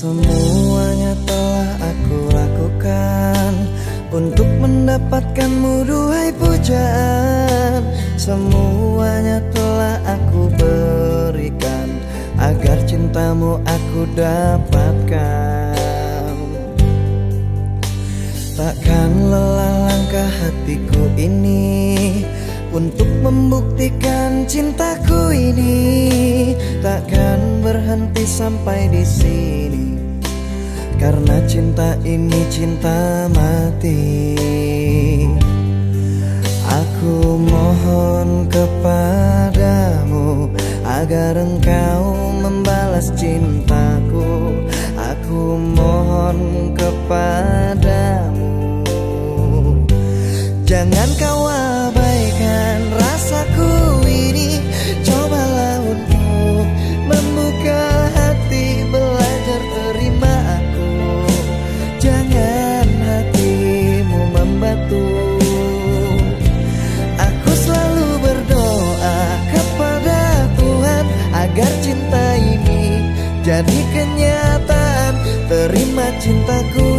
Semuanya telah aku lakukan Untuk mendapatkanmu duhai pujaan. Semuanya telah aku berikan Agar cintamu aku dapatkan. Takkan lelah langkah hatiku ini Untuk membuktikan cintaku ini Takkan berhenti sampai di sini. Karena cinta ini cinta mati. Aku mohon kepadamu Agar engkau membalas cintaku. Aku mohon kepadamu. Jangan kau jadi kenyataan Terima cintaku